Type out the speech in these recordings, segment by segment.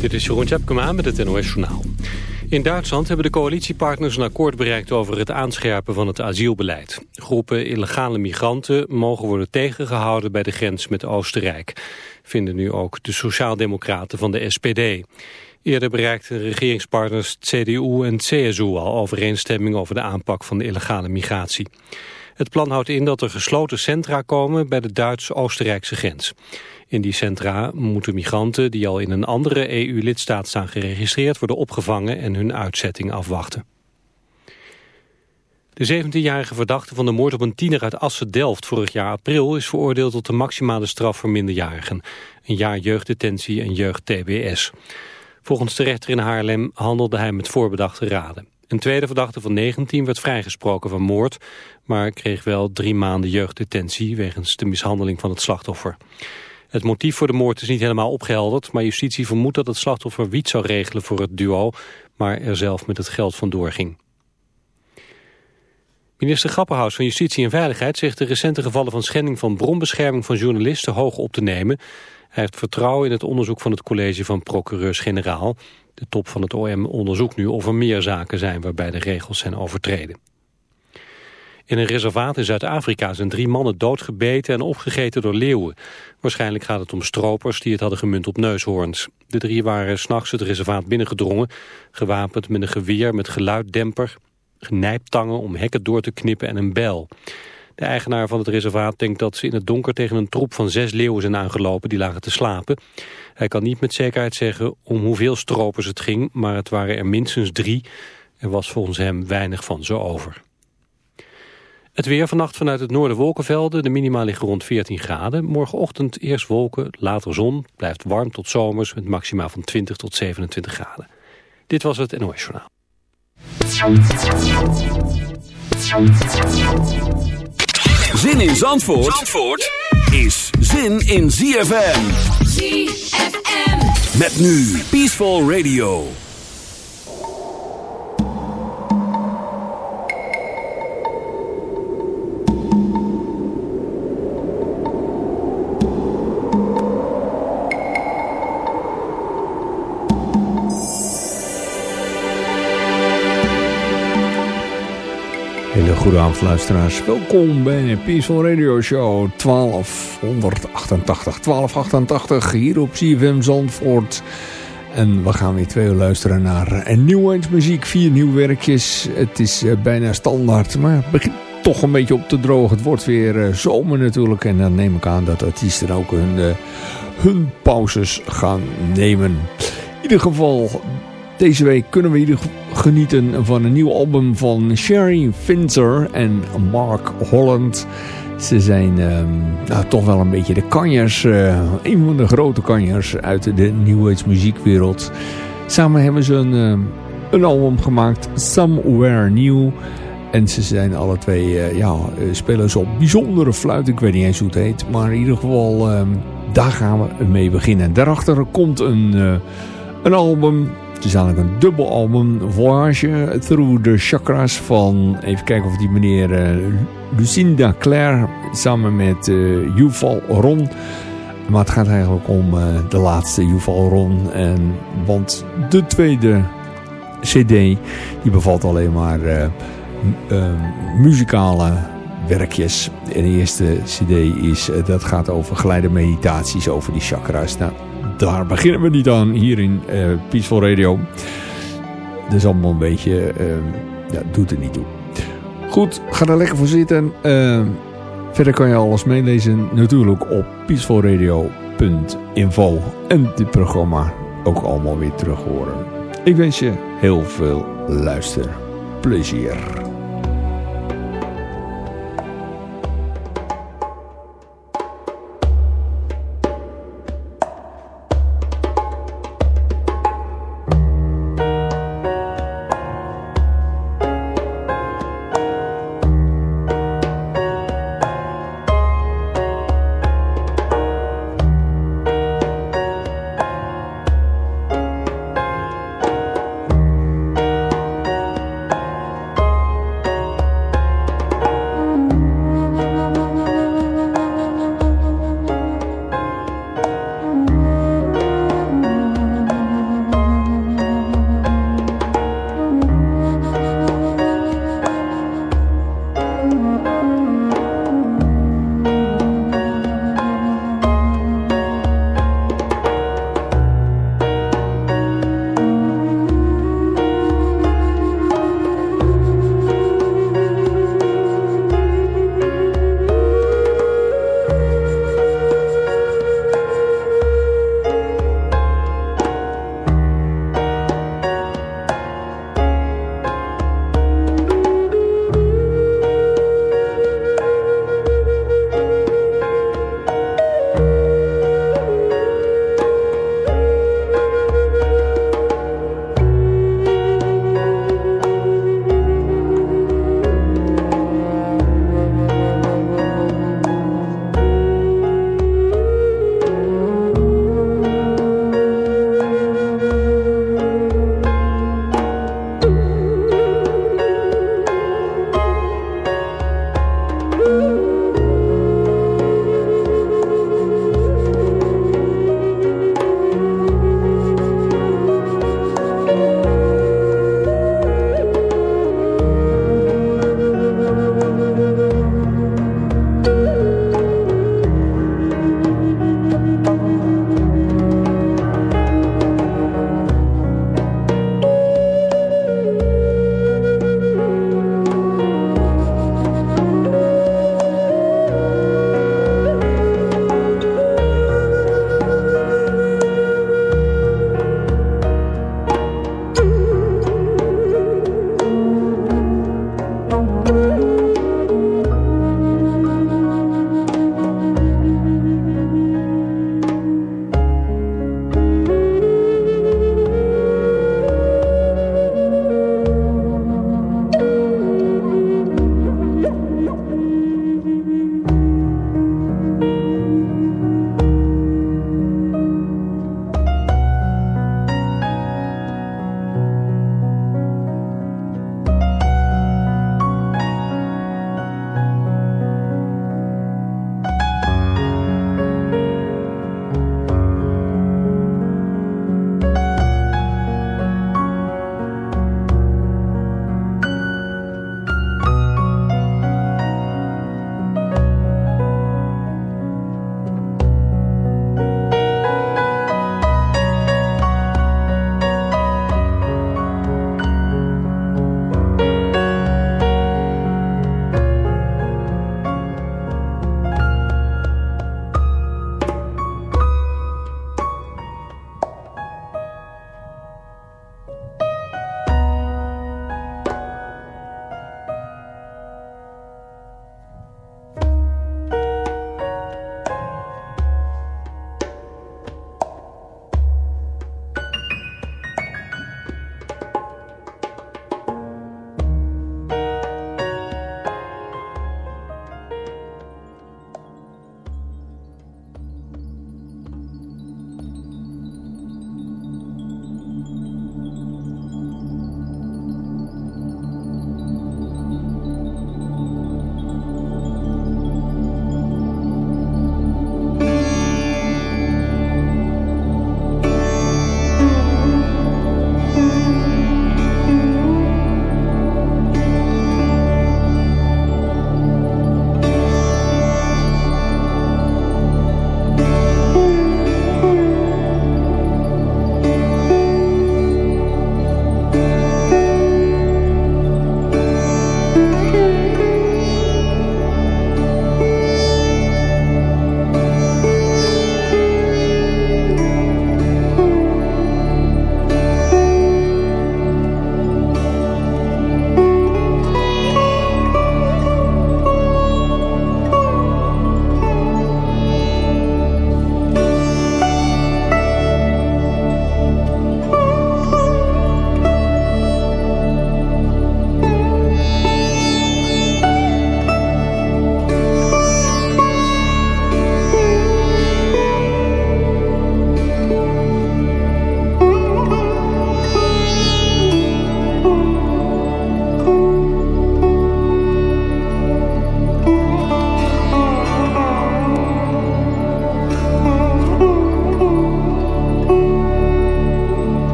Dit is Jeroen Tjepkema met het NOS Journaal. In Duitsland hebben de coalitiepartners een akkoord bereikt over het aanscherpen van het asielbeleid. Groepen illegale migranten mogen worden tegengehouden bij de grens met Oostenrijk. Vinden nu ook de sociaaldemocraten van de SPD. Eerder bereikten regeringspartners CDU en CSU al overeenstemming over de aanpak van de illegale migratie. Het plan houdt in dat er gesloten centra komen bij de Duits-Oostenrijkse grens. In die centra moeten migranten die al in een andere EU-lidstaat staan geregistreerd worden opgevangen en hun uitzetting afwachten. De 17-jarige verdachte van de moord op een tiener uit Assen-Delft vorig jaar april is veroordeeld tot de maximale straf voor minderjarigen. Een jaar jeugddetentie en jeugd-TBS. Volgens de rechter in Haarlem handelde hij met voorbedachte raden. Een tweede verdachte van 19 werd vrijgesproken van moord, maar kreeg wel drie maanden jeugddetentie wegens de mishandeling van het slachtoffer. Het motief voor de moord is niet helemaal opgehelderd, maar justitie vermoedt dat het slachtoffer wiet zou regelen voor het duo, maar er zelf met het geld vandoor ging. Minister Grapperhaus van Justitie en Veiligheid zegt de recente gevallen van schending van bronbescherming van journalisten hoog op te nemen. Hij heeft vertrouwen in het onderzoek van het college van procureurs-generaal. De top van het OM onderzoekt nu of er meer zaken zijn waarbij de regels zijn overtreden. In een reservaat in Zuid-Afrika zijn drie mannen doodgebeten en opgegeten door leeuwen. Waarschijnlijk gaat het om stropers die het hadden gemunt op neushoorns. De drie waren s'nachts het reservaat binnengedrongen, gewapend met een geweer met geluiddemper, nijptangen om hekken door te knippen en een bijl. De eigenaar van het reservaat denkt dat ze in het donker tegen een troep van zes leeuwen zijn aangelopen die lagen te slapen. Hij kan niet met zekerheid zeggen om hoeveel stropers het ging, maar het waren er minstens drie. Er was volgens hem weinig van zo over. Het weer vannacht vanuit het noorden wolkenvelden. De minima liggen rond 14 graden. Morgenochtend eerst wolken, later zon. Blijft warm tot zomers met maxima van 20 tot 27 graden. Dit was het NOS Journaal. Zin in Zandvoort, Zandvoort is zin in ZFM. ZFM. Met nu Peaceful Radio. Goedenavond luisteraars, welkom bij Peaceful Radio Show 1288, 1288 hier op CFM Zandvoort. En we gaan weer twee uur luisteren naar een nieuw muziek, vier nieuwe werkjes. Het is eh, bijna standaard, maar het begint toch een beetje op te drogen. Het wordt weer eh, zomer natuurlijk en dan neem ik aan dat artiesten ook hun, eh, hun pauzes gaan nemen. In ieder geval deze week kunnen we hier genieten van een nieuw album van Sherry Finzer en Mark Holland. Ze zijn ehm, nou, toch wel een beetje de kanjers, uh, een van de grote kanjers uit de New Age muziekwereld. Samen hebben ze een, uh, een album gemaakt, Somewhere New. En ze zijn alle twee, uh, ja, spelen ze op bijzondere fluit. Ik weet niet eens hoe het heet. Maar in ieder geval, ehm, daar gaan we mee beginnen. Daarachter komt een, een album het is eigenlijk een dubbel album. Voyage Through the Chakras van, even kijken of die meneer uh, Lucinda Claire samen met uh, Yuval Ron. Maar het gaat eigenlijk om uh, de laatste Yuval Ron. En, want de tweede cd die bevat alleen maar muzikale werkjes. En de eerste cd is, dat gaat over geleide meditaties over die chakras. Nou, daar beginnen we niet aan hier in uh, Peaceful Radio. Dat is allemaal een beetje... Uh, ja, doet er niet toe. Goed, ga er lekker voor zitten. Uh, verder kan je alles meelezen natuurlijk op peacefulradio.info. En dit programma ook allemaal weer terug horen. Ik wens je heel veel luisterplezier.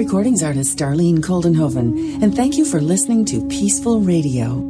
Recordings artist Darlene Koldenhoven, and thank you for listening to Peaceful Radio.